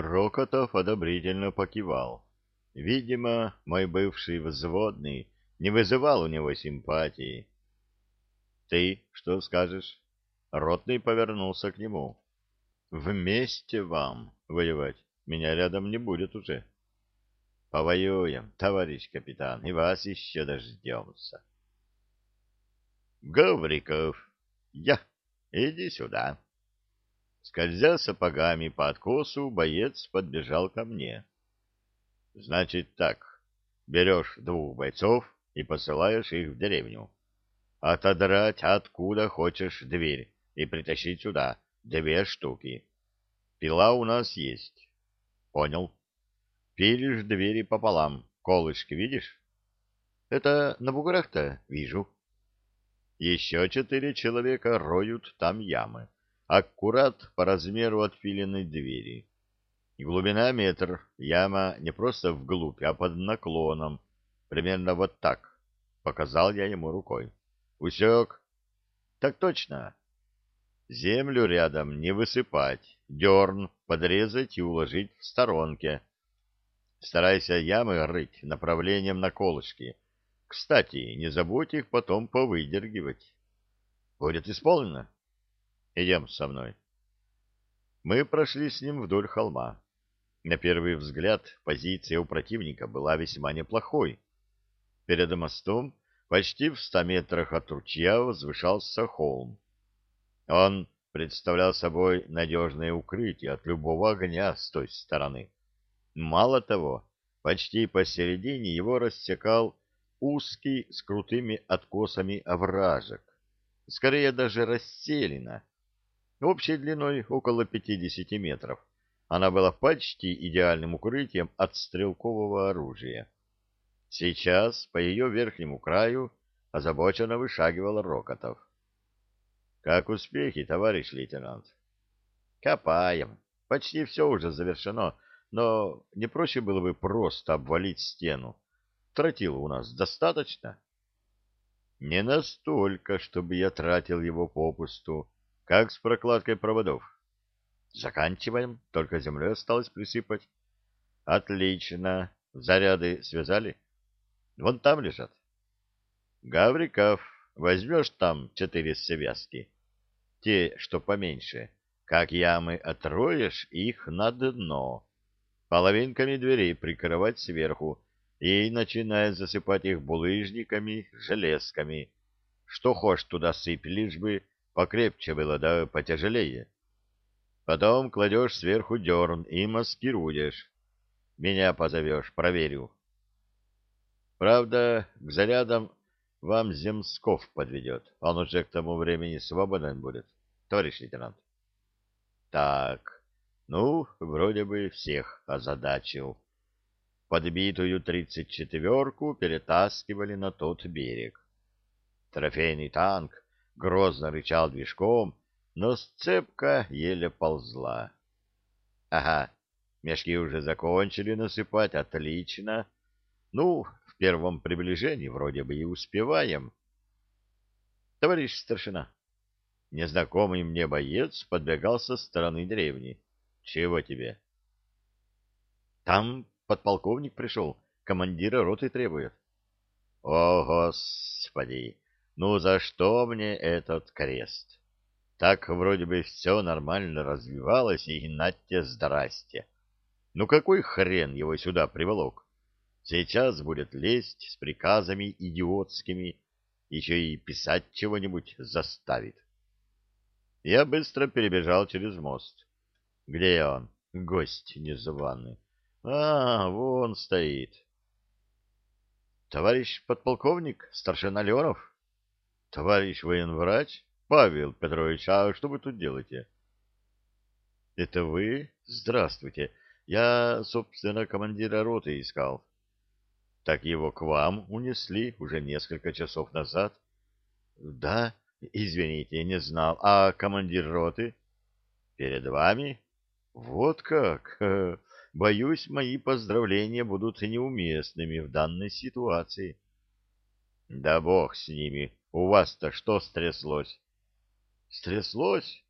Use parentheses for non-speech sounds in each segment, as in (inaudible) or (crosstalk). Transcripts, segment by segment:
Рокотов одобрительно покивал. Видимо, мой бывший взводный не вызывал у него симпатии. — Ты что скажешь? Ротный повернулся к нему. — Вместе вам воевать. Меня рядом не будет уже. — Повоюем, товарищ капитан, и вас еще дождемся. — Гавриков, я, иди сюда. Скользя сапогами по откосу, боец подбежал ко мне. — Значит так, берешь двух бойцов и посылаешь их в деревню. Отодрать откуда хочешь дверь и притащить сюда две штуки. Пила у нас есть. Понял. Пилишь двери пополам. Колышки видишь? Это на буграх-то вижу. Еще четыре человека роют там ямы аккурат по размеру отфиленной двери. Глубина метр, яма не просто вглубь, а под наклоном, примерно вот так, показал я ему рукой. Усек? Так точно. Землю рядом не высыпать, дерн подрезать и уложить в сторонке. Старайся ямы рыть направлением на колышки. Кстати, не забудь их потом повыдергивать. Будет исполнено. Идем со мной. Мы прошли с ним вдоль холма. На первый взгляд позиция у противника была весьма неплохой. Перед мостом, почти в ста метрах от ручья, возвышался холм. Он представлял собой надежное укрытие от любого огня с той стороны. Мало того, почти посередине его рассекал узкий с крутыми откосами овражек, скорее даже расселина, общей длиной около 50 метров. Она была почти идеальным укрытием от стрелкового оружия. Сейчас по ее верхнему краю озабоченно вышагивал Рокотов. — Как успехи, товарищ лейтенант? — Копаем. Почти все уже завершено, но не проще было бы просто обвалить стену. Тротила у нас достаточно? — Не настолько, чтобы я тратил его попусту. Как с прокладкой проводов? Заканчиваем, только землей осталось присыпать. Отлично. Заряды связали? Вон там лежат. Гавриков, возьмешь там четыре связки. Те, что поменьше. Как ямы отроешь, их на дно. Половинками дверей прикрывать сверху и начинает засыпать их булыжниками, железками. Что хочешь туда сыпь, лишь бы Покрепче было, да потяжелее. Потом кладешь сверху дерн и маскируешь. Меня позовешь, проверю. Правда, к зарядам вам Земсков подведет. Он уже к тому времени свободен будет, товарищ лейтенант. Так, ну, вроде бы всех озадачил. Подбитую тридцать четверку перетаскивали на тот берег. Трофейный танк грозно рычал движком, но сцепка еле ползла. Ага, мешки уже закончили насыпать, отлично. Ну, в первом приближении вроде бы и успеваем. Товарищ старшина, незнакомый мне боец подбегал со стороны деревни. Чего тебе? Там подполковник пришел, командира роты требует. О, Господи! Ну за что мне этот крест? Так вроде бы все нормально развивалось, и нате здрасте. Ну какой хрен его сюда приволок? Сейчас будет лезть с приказами идиотскими, еще и писать чего-нибудь заставит. Я быстро перебежал через мост. Где он? Гость незваный. А, вон стоит. Товарищ подполковник, старшина Леонов? Товарищ военврач? Павел Петрович, а что вы тут делаете? Это вы? Здравствуйте. Я, собственно, командира роты искал. Так его к вам унесли уже несколько часов назад. Да, извините, не знал. А командир роты? Перед вами? Вот как? (laughs) Боюсь, мои поздравления будут неуместными в данной ситуации. Да бог с ними. У вас-то что стряслось? Стряслось?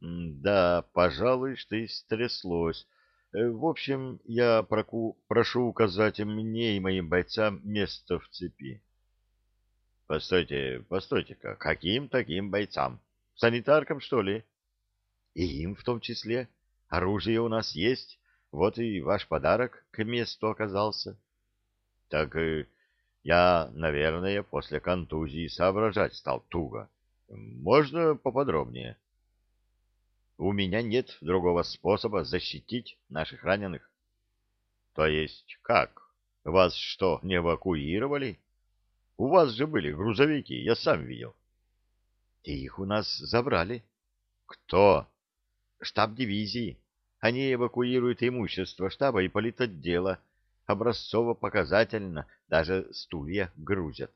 Да, пожалуй, что и стряслось. Э, в общем, я проку... прошу указать мне и моим бойцам место в цепи. Постойте, постойте-ка, каким таким бойцам? Санитаркам, что ли? И им в том числе. Оружие у нас есть, вот и ваш подарок к месту оказался. Так э, я, наверное, после контузии соображать стал туго. Можно поподробнее? У меня нет другого способа защитить наших раненых. То есть как? Вас что, не эвакуировали? У вас же были грузовики, я сам видел. И их у нас забрали. Кто? Штаб дивизии. Они эвакуируют имущество штаба и политотдела. Образцово-показательно. Даже стулья грузят.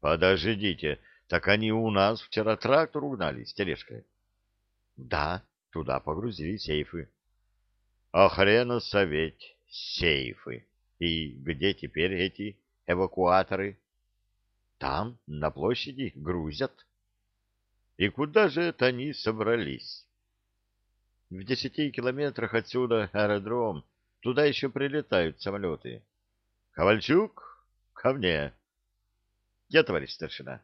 Подождите, так они у нас вчера трактор угнали с тележкой. Да, туда погрузили сейфы. А хрена советь, сейфы. И где теперь эти эвакуаторы? Там, на площади, грузят. И куда же это они собрались? В десяти километрах отсюда аэродром. Туда еще прилетают самолеты. Ковальчук, ко мне. Я, товарищ старшина.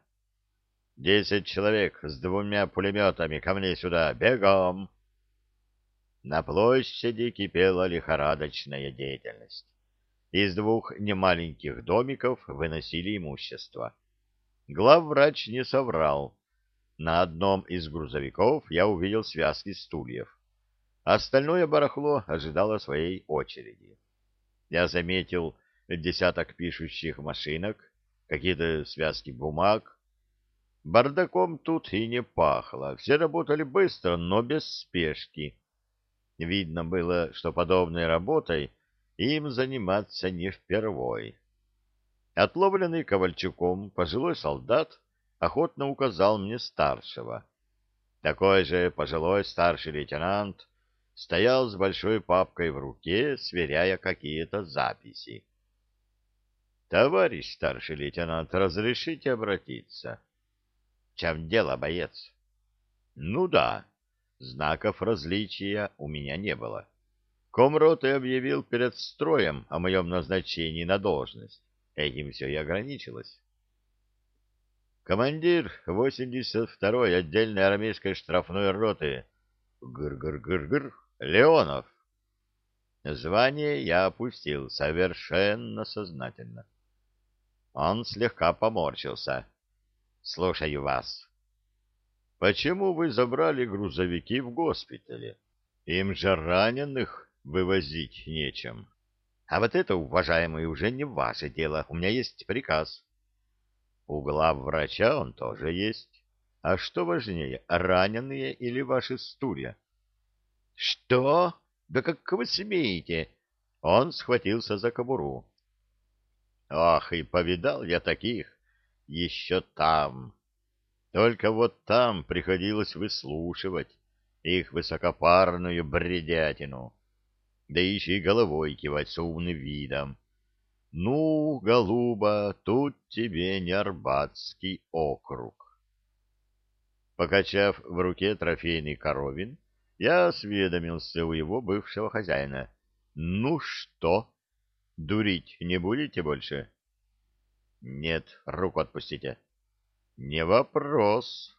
Десять человек с двумя пулеметами ко мне сюда. Бегом! На площади кипела лихорадочная деятельность. Из двух немаленьких домиков выносили имущество. Главврач не соврал. На одном из грузовиков я увидел связки стульев. Остальное барахло ожидало своей очереди. Я заметил десяток пишущих машинок, какие-то связки бумаг. Бардаком тут и не пахло. Все работали быстро, но без спешки. Видно было, что подобной работой им заниматься не впервой. Отловленный Ковальчуком пожилой солдат охотно указал мне старшего. Такой же пожилой старший лейтенант стоял с большой папкой в руке, сверяя какие-то записи. — Товарищ старший лейтенант, разрешите обратиться? — В чем дело, боец? — Ну да, знаков различия у меня не было. Комроты объявил перед строем о моем назначении на должность. Этим все и ограничилось. Командир 82-й отдельной армейской штрафной роты. Гыр-гыр-гыр-гыр. Леонов. Звание я опустил совершенно сознательно. Он слегка поморщился. Слушаю вас. Почему вы забрали грузовики в госпитале? Им же раненых вывозить нечем. А вот это, уважаемый, уже не ваше дело. У меня есть приказ. У главврача он тоже есть. А что важнее, раненые или ваши стулья? Что? Да как вы смеете? Он схватился за кобуру. Ах, и повидал я таких еще там. Только вот там приходилось выслушивать их высокопарную бредятину, да еще и головой кивать с умным видом. Ну, голуба, тут тебе не Арбатский округ. Покачав в руке трофейный коровин, я осведомился у его бывшего хозяина. «Ну что, дурить не будете больше?» «Нет, руку отпустите». «Не вопрос».